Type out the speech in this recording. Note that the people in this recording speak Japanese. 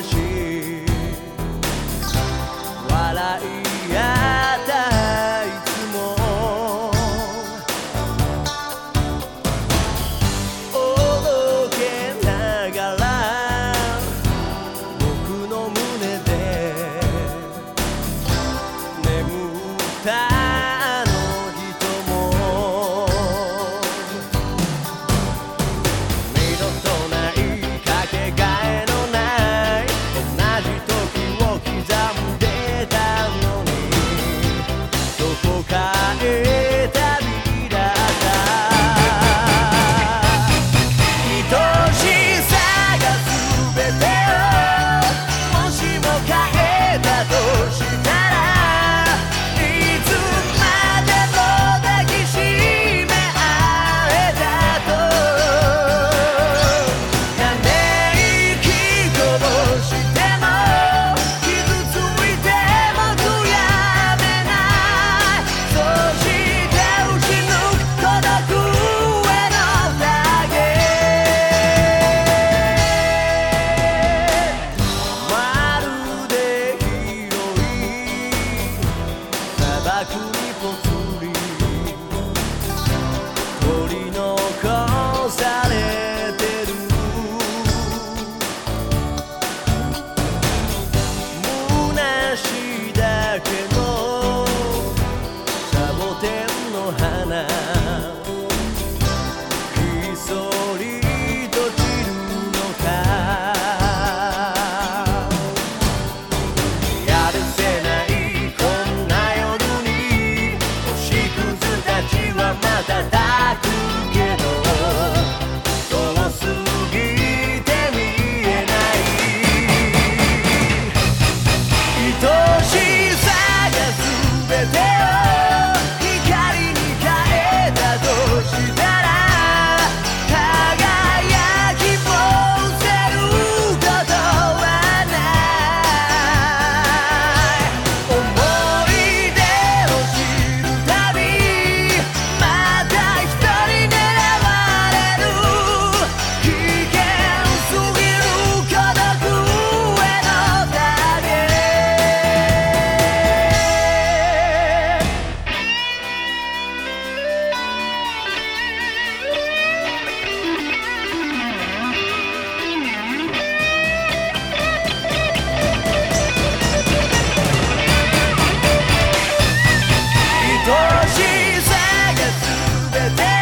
嬉し。い笑いく day.